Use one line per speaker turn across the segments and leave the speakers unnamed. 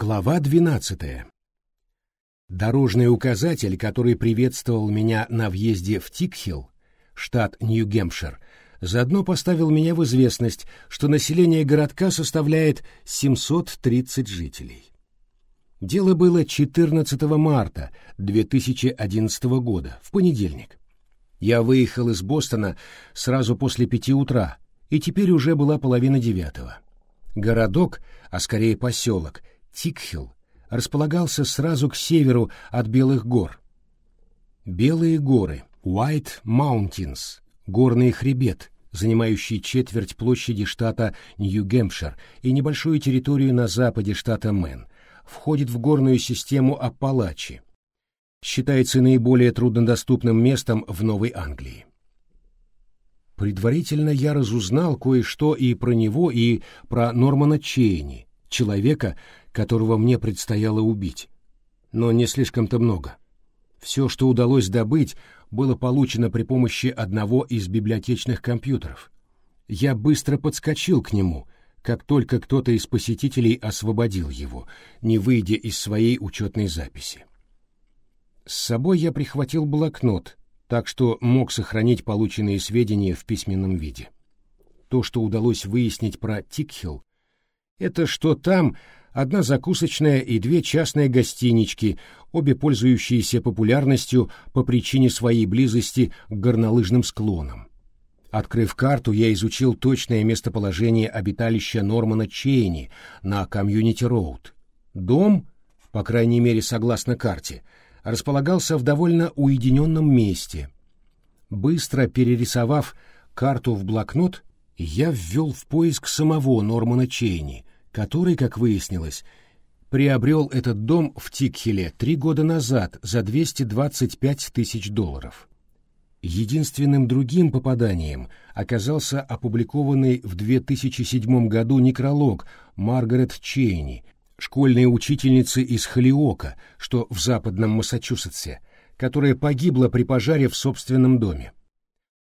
Глава 12. Дорожный указатель, который приветствовал меня на въезде в Тикхилл, штат Нью-Гемпшир, заодно поставил меня в известность, что население городка составляет 730 жителей. Дело было 14 марта 2011 года, в понедельник. Я выехал из Бостона сразу после пяти утра, и теперь уже была половина девятого. Городок, а скорее поселок, Тикхилл располагался сразу к северу от Белых гор. Белые горы, White Mountains, горный хребет, занимающий четверть площади штата Нью-Гэмпшир и небольшую территорию на западе штата Мэн, входит в горную систему Аппалачи. Считается наиболее труднодоступным местом в Новой Англии. Предварительно я разузнал кое-что и про него, и про Нормана Чейни, человека, которого мне предстояло убить. Но не слишком-то много. Все, что удалось добыть, было получено при помощи одного из библиотечных компьютеров. Я быстро подскочил к нему, как только кто-то из посетителей освободил его, не выйдя из своей учетной записи. С собой я прихватил блокнот, так что мог сохранить полученные сведения в письменном виде. То, что удалось выяснить про Тикхилл, это что там одна закусочная и две частные гостинички, обе пользующиеся популярностью по причине своей близости к горнолыжным склонам. Открыв карту, я изучил точное местоположение обиталища Нормана Чейни на Комьюнити-Роуд. Дом, по крайней мере согласно карте, располагался в довольно уединенном месте. Быстро перерисовав карту в блокнот, я ввел в поиск самого Нормана Чейни, который, как выяснилось, приобрел этот дом в Тикхеле три года назад за 225 тысяч долларов. Единственным другим попаданием оказался опубликованный в 2007 году некролог Маргарет Чейни, школьной учительницы из Холиока, что в западном Массачусетсе, которая погибла при пожаре в собственном доме.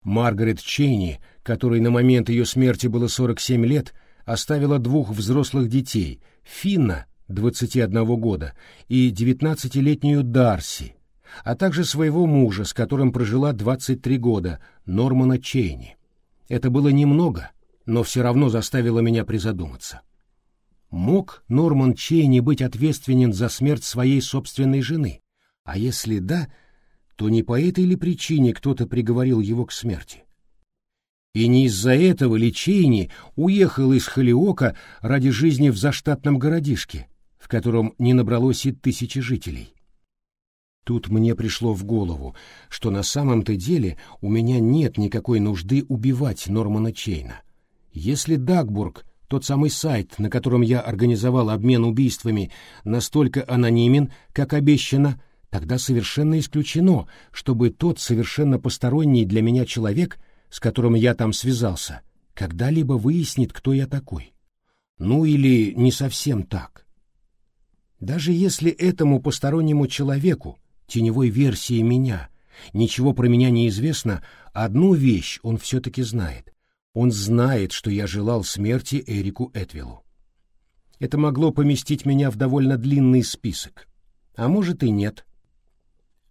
Маргарет Чейни, которой на момент ее смерти было 47 лет, оставила двух взрослых детей – Финна, 21 года, и 19-летнюю Дарси, а также своего мужа, с которым прожила 23 года, Нормана Чейни. Это было немного, но все равно заставило меня призадуматься. Мог Норман Чейни быть ответственен за смерть своей собственной жены? А если да, то не по этой ли причине кто-то приговорил его к смерти? И не из-за этого ли Чейни уехал из Холиока ради жизни в заштатном городишке, в котором не набралось и тысячи жителей? Тут мне пришло в голову, что на самом-то деле у меня нет никакой нужды убивать Нормана Чейна. Если Дагбург, тот самый сайт, на котором я организовал обмен убийствами, настолько анонимен, как обещано, тогда совершенно исключено, чтобы тот совершенно посторонний для меня человек — с которым я там связался, когда-либо выяснит, кто я такой. Ну или не совсем так. Даже если этому постороннему человеку, теневой версии меня, ничего про меня не известно, одну вещь он все-таки знает. Он знает, что я желал смерти Эрику Этвиллу. Это могло поместить меня в довольно длинный список. А может и нет.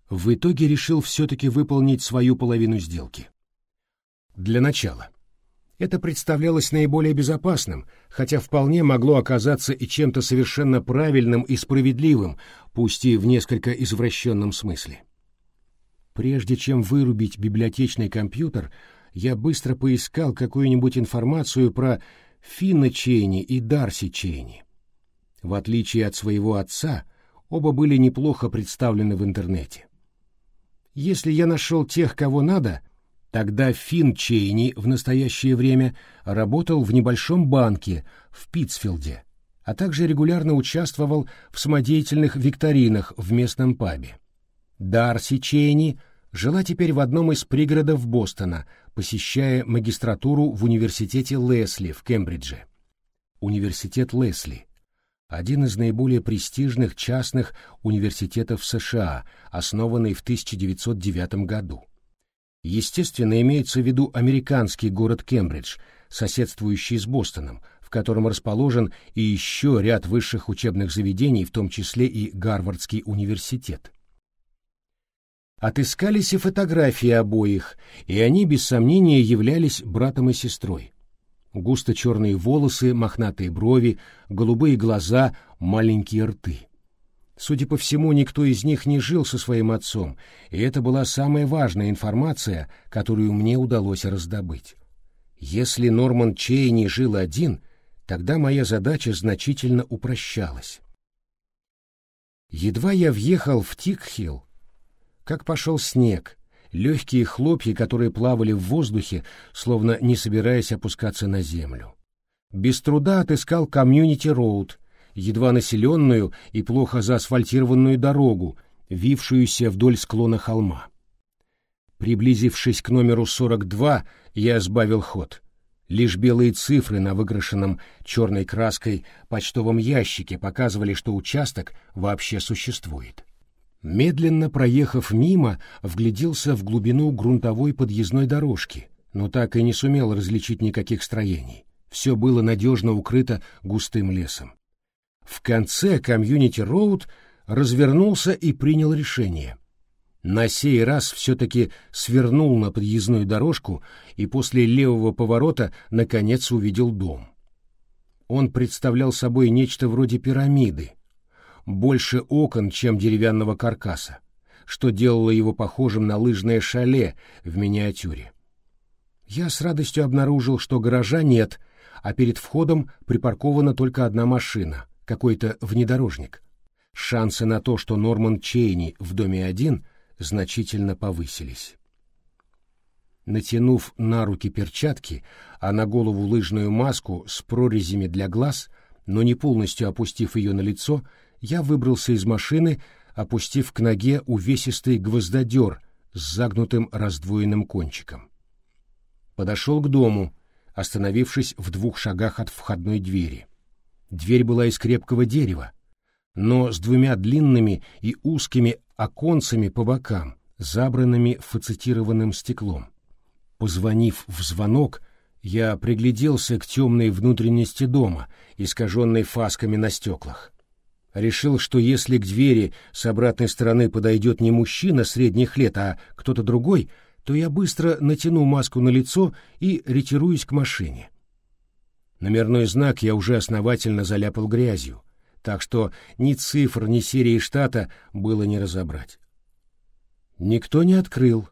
В итоге решил все-таки выполнить свою половину сделки. Для начала. Это представлялось наиболее безопасным, хотя вполне могло оказаться и чем-то совершенно правильным и справедливым, пусть и в несколько извращенном смысле. Прежде чем вырубить библиотечный компьютер, я быстро поискал какую-нибудь информацию про Финна Чейни и Дарси Чейни. В отличие от своего отца, оба были неплохо представлены в интернете. Если я нашел тех, кого надо — Тогда Финн Чейни в настоящее время работал в небольшом банке в Питtsфилде, а также регулярно участвовал в самодеятельных викторинах в местном пабе. Дарси Чейни жила теперь в одном из пригородов Бостона, посещая магистратуру в университете Лесли в Кембридже. Университет Лесли – один из наиболее престижных частных университетов США, основанный в 1909 году. Естественно, имеется в виду американский город Кембридж, соседствующий с Бостоном, в котором расположен и еще ряд высших учебных заведений, в том числе и Гарвардский университет. Отыскались и фотографии обоих, и они, без сомнения, являлись братом и сестрой. Густо черные волосы, мохнатые брови, голубые глаза, маленькие рты. Судя по всему, никто из них не жил со своим отцом, и это была самая важная информация, которую мне удалось раздобыть. Если Норман Чейни жил один, тогда моя задача значительно упрощалась. Едва я въехал в Тикхилл, как пошел снег, легкие хлопья, которые плавали в воздухе, словно не собираясь опускаться на землю. Без труда отыскал Комьюнити-Роуд, едва населенную и плохо заасфальтированную дорогу, вившуюся вдоль склона холма. Приблизившись к номеру 42, я сбавил ход. Лишь белые цифры на выкрашенном черной краской почтовом ящике показывали, что участок вообще существует. Медленно проехав мимо, вгляделся в глубину грунтовой подъездной дорожки, но так и не сумел различить никаких строений. Все было надежно укрыто густым лесом. В конце комьюнити-роуд развернулся и принял решение — на сей раз все-таки свернул на подъездную дорожку и после левого поворота наконец увидел дом. Он представлял собой нечто вроде пирамиды, больше окон, чем деревянного каркаса, что делало его похожим на лыжное шале в миниатюре. Я с радостью обнаружил, что гаража нет, а перед входом припаркована только одна машина, какой-то внедорожник. Шансы на то, что Норман Чейни в доме один — значительно повысились. Натянув на руки перчатки, а на голову лыжную маску с прорезями для глаз, но не полностью опустив ее на лицо, я выбрался из машины, опустив к ноге увесистый гвоздодер с загнутым раздвоенным кончиком. Подошел к дому, остановившись в двух шагах от входной двери. Дверь была из крепкого дерева, но с двумя длинными и узкими оконцами по бокам, забранными фацетированным стеклом. Позвонив в звонок, я пригляделся к темной внутренности дома, искаженной фасками на стеклах. Решил, что если к двери с обратной стороны подойдет не мужчина средних лет, а кто-то другой, то я быстро натяну маску на лицо и ретируюсь к машине. Номерной знак я уже основательно заляпал грязью, так что ни цифр, ни серии штата было не разобрать. Никто не открыл.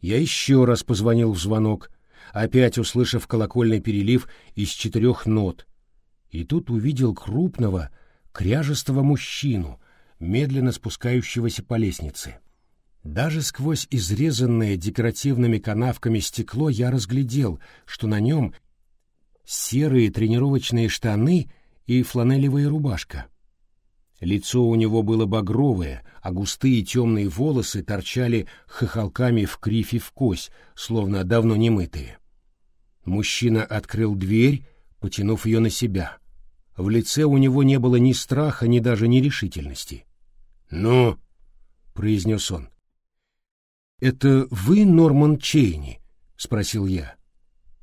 Я еще раз позвонил в звонок, опять услышав колокольный перелив из четырех нот, и тут увидел крупного, кряжестого мужчину, медленно спускающегося по лестнице. Даже сквозь изрезанное декоративными канавками стекло я разглядел, что на нем серые тренировочные штаны — и фланелевая рубашка. Лицо у него было багровое, а густые темные волосы торчали хохолками в крифе в кось, словно давно не мытые. Мужчина открыл дверь, потянув ее на себя. В лице у него не было ни страха, ни даже нерешительности. «Ну?» — произнес он. «Это вы, Норман Чейни?» — спросил я.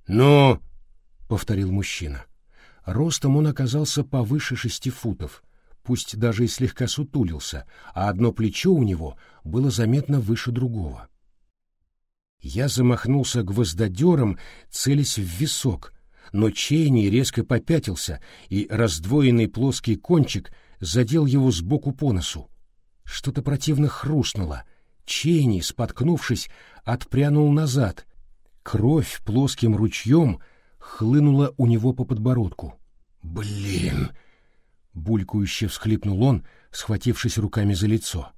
«Ну?» — повторил мужчина. Ростом он оказался повыше шести футов, пусть даже и слегка сутулился, а одно плечо у него было заметно выше другого. Я замахнулся гвоздодером, целясь в висок, но Чейни резко попятился, и раздвоенный плоский кончик задел его сбоку по носу. Что-то противно хрустнуло. Чейни, споткнувшись, отпрянул назад. Кровь плоским ручьем хлынула у него по подбородку. «Блин!» — булькающе всхлипнул он, схватившись руками за лицо.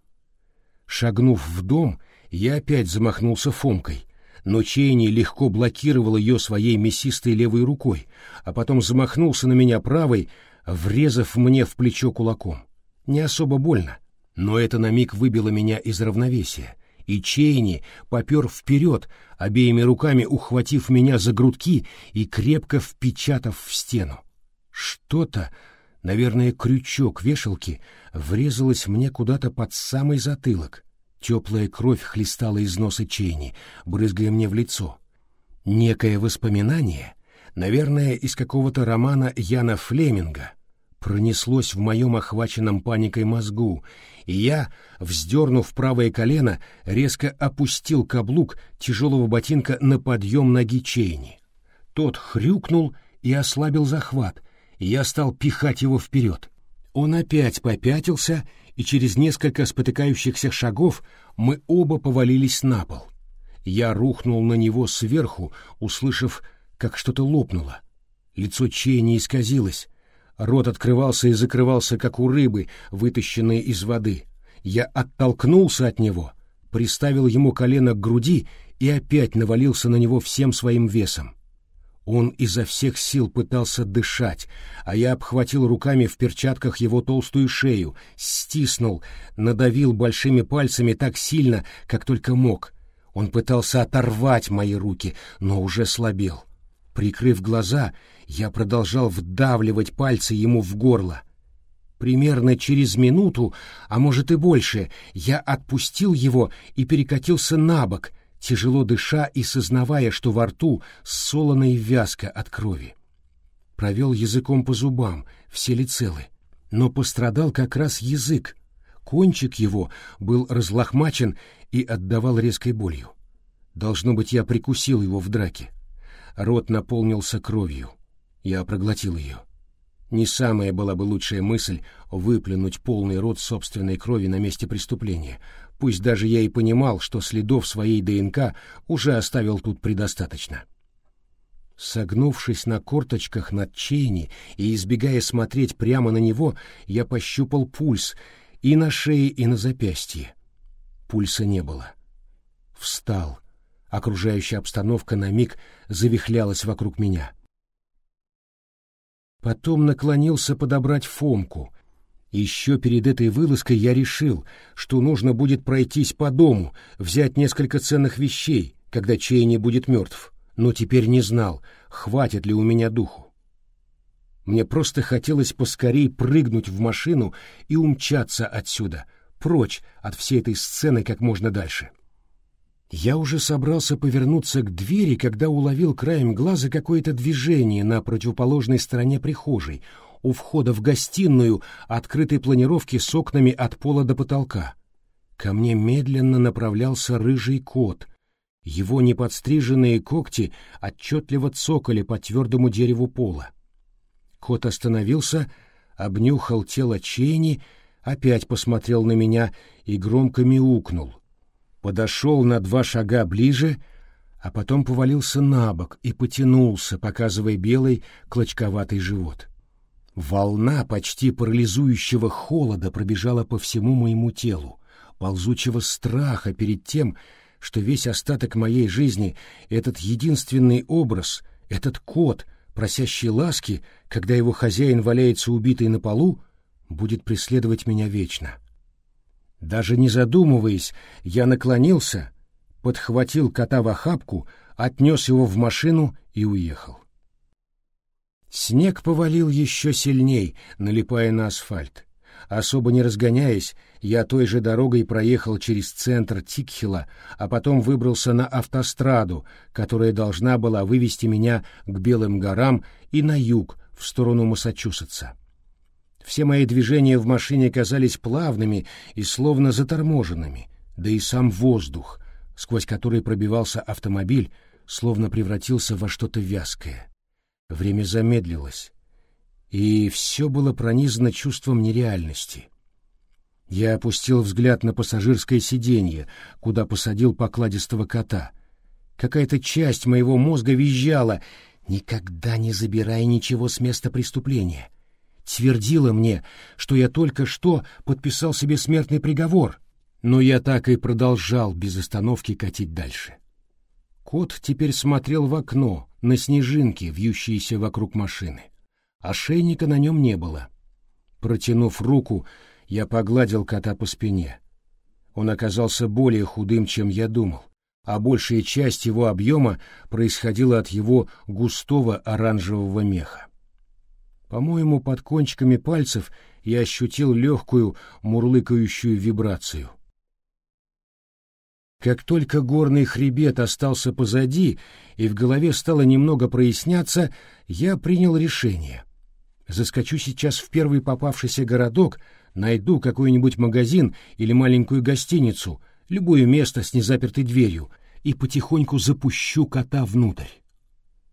Шагнув в дом, я опять замахнулся Фомкой, но Чейни легко блокировал ее своей мясистой левой рукой, а потом замахнулся на меня правой, врезав мне в плечо кулаком. Не особо больно, но это на миг выбило меня из равновесия, и Чейни попер вперед, обеими руками ухватив меня за грудки и крепко впечатав в стену. Что-то, наверное, крючок вешалки, врезалось мне куда-то под самый затылок. Теплая кровь хлестала из носа Чейни, брызгая мне в лицо. Некое воспоминание, наверное, из какого-то романа Яна Флеминга, пронеслось в моем охваченном паникой мозгу, и я, вздернув правое колено, резко опустил каблук тяжелого ботинка на подъем ноги Чейни. Тот хрюкнул и ослабил захват, и я стал пихать его вперед. Он опять попятился, и через несколько спотыкающихся шагов мы оба повалились на пол. Я рухнул на него сверху, услышав, как что-то лопнуло. Лицо Чейни исказилось, Рот открывался и закрывался, как у рыбы, вытащенной из воды. Я оттолкнулся от него, приставил ему колено к груди и опять навалился на него всем своим весом. Он изо всех сил пытался дышать, а я обхватил руками в перчатках его толстую шею, стиснул, надавил большими пальцами так сильно, как только мог. Он пытался оторвать мои руки, но уже слабел. Прикрыв глаза, я продолжал вдавливать пальцы ему в горло. Примерно через минуту, а может и больше, я отпустил его и перекатился на бок, тяжело дыша и сознавая, что во рту солоно и вязко от крови. Провел языком по зубам, все ли целы. Но пострадал как раз язык. Кончик его был разлохмачен и отдавал резкой болью. Должно быть, я прикусил его в драке. Рот наполнился кровью. Я проглотил ее. Не самая была бы лучшая мысль выплюнуть полный рот собственной крови на месте преступления, пусть даже я и понимал, что следов своей ДНК уже оставил тут предостаточно. Согнувшись на корточках над Чейни и избегая смотреть прямо на него, я пощупал пульс и на шее, и на запястье. Пульса не было. Встал. Окружающая обстановка на миг завихлялась вокруг меня. — Потом наклонился подобрать Фомку. Еще перед этой вылазкой я решил, что нужно будет пройтись по дому, взять несколько ценных вещей, когда Чейни будет мертв, но теперь не знал, хватит ли у меня духу. Мне просто хотелось поскорей прыгнуть в машину и умчаться отсюда, прочь от всей этой сцены как можно дальше. — я уже собрался повернуться к двери, когда уловил краем глаза какое-то движение на противоположной стороне прихожей, у входа в гостиную открытой планировки с окнами от пола до потолка. Ко мне медленно направлялся рыжий кот. Его неподстриженные когти отчетливо цокали по твердому дереву пола. Кот остановился, обнюхал тело Чейни, опять посмотрел на меня и громко мяукнул подошел на два шага ближе, а потом повалился на бок и потянулся, показывая белый клочковатый живот. Волна почти парализующего холода пробежала по всему моему телу, ползучего страха перед тем, что весь остаток моей жизни этот единственный образ, этот кот, просящий ласки, когда его хозяин валяется убитый на полу, будет преследовать меня вечно. Даже не задумываясь, я наклонился, подхватил кота в охапку, отнес его в машину и уехал. Снег повалил еще сильней, налипая на асфальт. Особо не разгоняясь, я той же дорогой проехал через центр Тикхила, а потом выбрался на автостраду, которая должна была вывести меня к Белым горам и на юг, в сторону Массачусетса. Все мои движения в машине казались плавными и словно заторможенными, да и сам воздух, сквозь который пробивался автомобиль, словно превратился во что-то вязкое. Время замедлилось, и все было пронизано чувством нереальности. Я опустил взгляд на пассажирское сиденье, куда посадил покладистого кота. Какая-то часть моего мозга визжала «Никогда не забирай ничего с места преступления» твердила мне, что я только что подписал себе смертный приговор, но я так и продолжал без остановки катить дальше. Кот теперь смотрел в окно на снежинки, вьющиеся вокруг машины. Ошейника на нем не было. Протянув руку, я погладил кота по спине. Он оказался более худым, чем я думал, а большая часть его объема происходила от его густого оранжевого меха. По-моему, под кончиками пальцев я ощутил легкую мурлыкающую вибрацию. Как только горный хребет остался позади, и в голове стало немного проясняться, я принял решение. Заскочу сейчас в первый попавшийся городок, найду какой-нибудь магазин или маленькую гостиницу, любое место с незапертой дверью, и потихоньку запущу кота внутрь.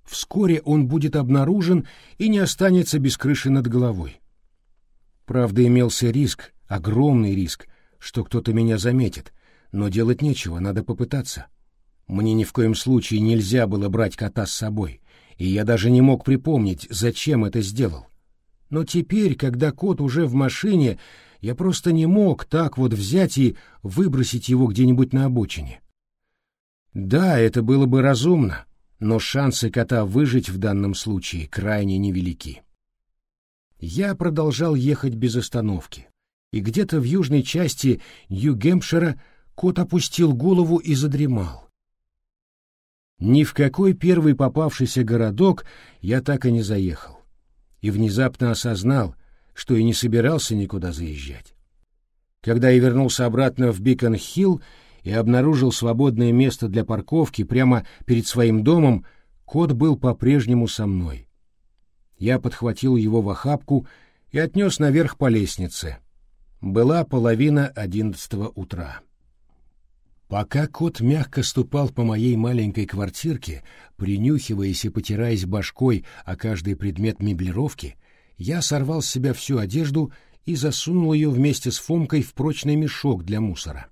Вскоре он будет обнаружен и не останется без крыши над головой. Правда, имелся риск, огромный риск, что кто-то меня заметит, но делать нечего, надо попытаться. Мне ни в коем случае нельзя было брать кота с собой, и я даже не мог припомнить, зачем это сделал. Но теперь, когда кот уже в машине, я просто не мог так вот взять и выбросить его где-нибудь на обочине. Да, это было бы разумно, но шансы кота выжить в данном случае крайне невелики. Я продолжал ехать без остановки, и где-то в южной части Нью-Гэмпшира Кот опустил голову и задремал. Ни в какой первый попавшийся городок я так и не заехал. И внезапно осознал, что и не собирался никуда заезжать. Когда я вернулся обратно в Бикон-Хилл и обнаружил свободное место для парковки прямо перед своим домом, кот был по-прежнему со мной. Я подхватил его в охапку и отнес наверх по лестнице. Была половина одиннадцатого утра. Пока кот мягко ступал по моей маленькой квартирке, принюхиваясь и потираясь башкой о каждый предмет меблировки, я сорвал с себя всю одежду и засунул ее вместе с Фомкой в прочный мешок для мусора.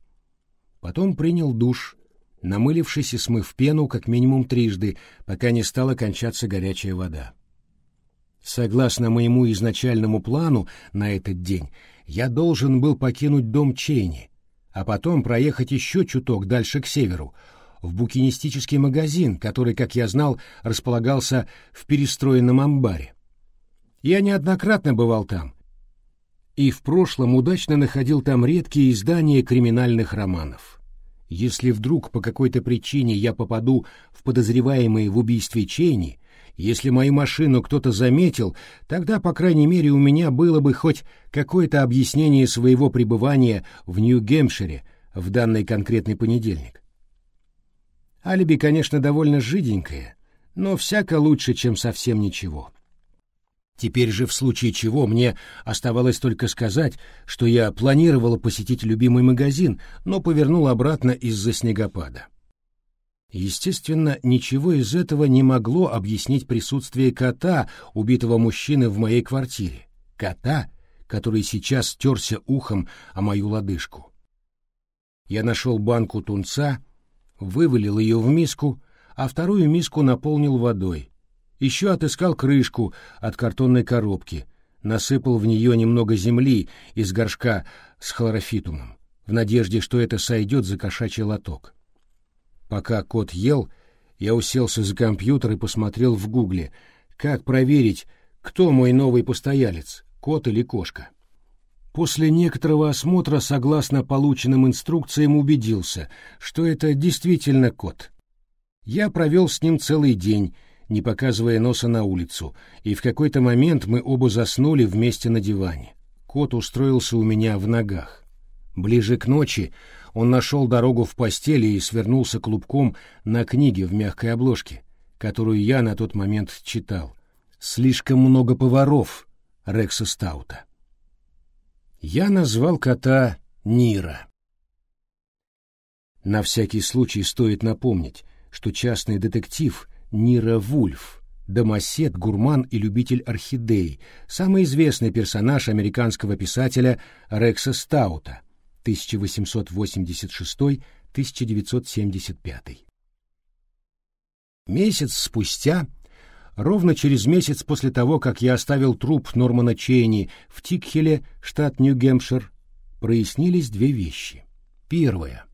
Потом принял душ, намылившись и смыв пену как минимум трижды, пока не стала кончаться горячая вода. Согласно моему изначальному плану на этот день, я должен был покинуть дом Чейни — а потом проехать еще чуток дальше к северу, в букинистический магазин, который, как я знал, располагался в перестроенном амбаре. Я неоднократно бывал там, и в прошлом удачно находил там редкие издания криминальных романов. Если вдруг по какой-то причине я попаду в подозреваемые в убийстве Чейни, если мою машину кто-то заметил, тогда, по крайней мере, у меня было бы хоть какое-то объяснение своего пребывания в Нью-Гэмпшире в данный конкретный понедельник. Алиби, конечно, довольно жиденькое, но всяко лучше, чем совсем ничего. Теперь же в случае чего мне оставалось только сказать, что я планировал посетить любимый магазин, но повернул обратно из-за снегопада. Естественно, ничего из этого не могло объяснить присутствие кота, убитого мужчины в моей квартире. Кота, который сейчас терся ухом о мою лодыжку. Я нашел банку тунца, вывалил ее в миску, а вторую миску наполнил водой. Еще отыскал крышку от картонной коробки, насыпал в нее немного земли из горшка с хлорофитумом, в надежде, что это сойдет за кошачий лоток. Пока кот ел, я уселся за компьютер и посмотрел в гугле, как проверить, кто мой новый постоялец, кот или кошка. После некоторого осмотра, согласно полученным инструкциям, убедился, что это действительно кот. Я провел с ним целый день, не показывая носа на улицу, и в какой-то момент мы оба заснули вместе на диване. Кот устроился у меня в ногах. Ближе к ночи он нашел дорогу в постели и свернулся клубком на книге в мягкой обложке, которую я на тот момент читал. «Слишком много поваров» Рекса Стаута. Я назвал кота Нира. На всякий случай стоит напомнить, что частный детектив Нира Вульф, домосед, гурман и любитель орхидей, самый известный персонаж американского писателя Рекса Стаута, 1886-1975. Месяц спустя, ровно через месяц после того, как я оставил труп Нормана Чейни в Тикхеле, штат Нью-Гэмпшир, прояснились две вещи. Первое,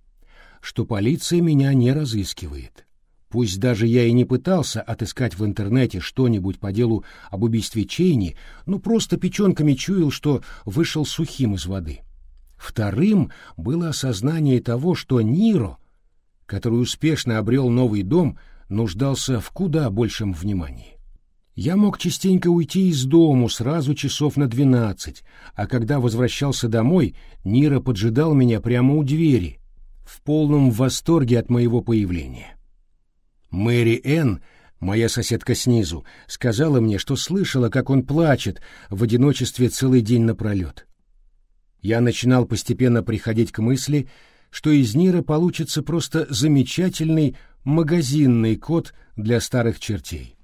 что полиция меня не разыскивает. Пусть даже я и не пытался отыскать в интернете что-нибудь по делу об убийстве Чейни, но просто печенками чуял, что вышел сухим из воды. — Вторым было осознание того, что Ниро, который успешно обрел новый дом, нуждался в куда большем внимании. Я мог частенько уйти из дому сразу часов на двенадцать, а когда возвращался домой, Нира поджидал меня прямо у двери, в полном восторге от моего появления. Мэри Энн, моя соседка снизу, сказала мне, что слышала, как он плачет в одиночестве целый день напролет. Я начинал постепенно приходить к мысли, что из Нира получится просто замечательный магазинный кот для старых чертей.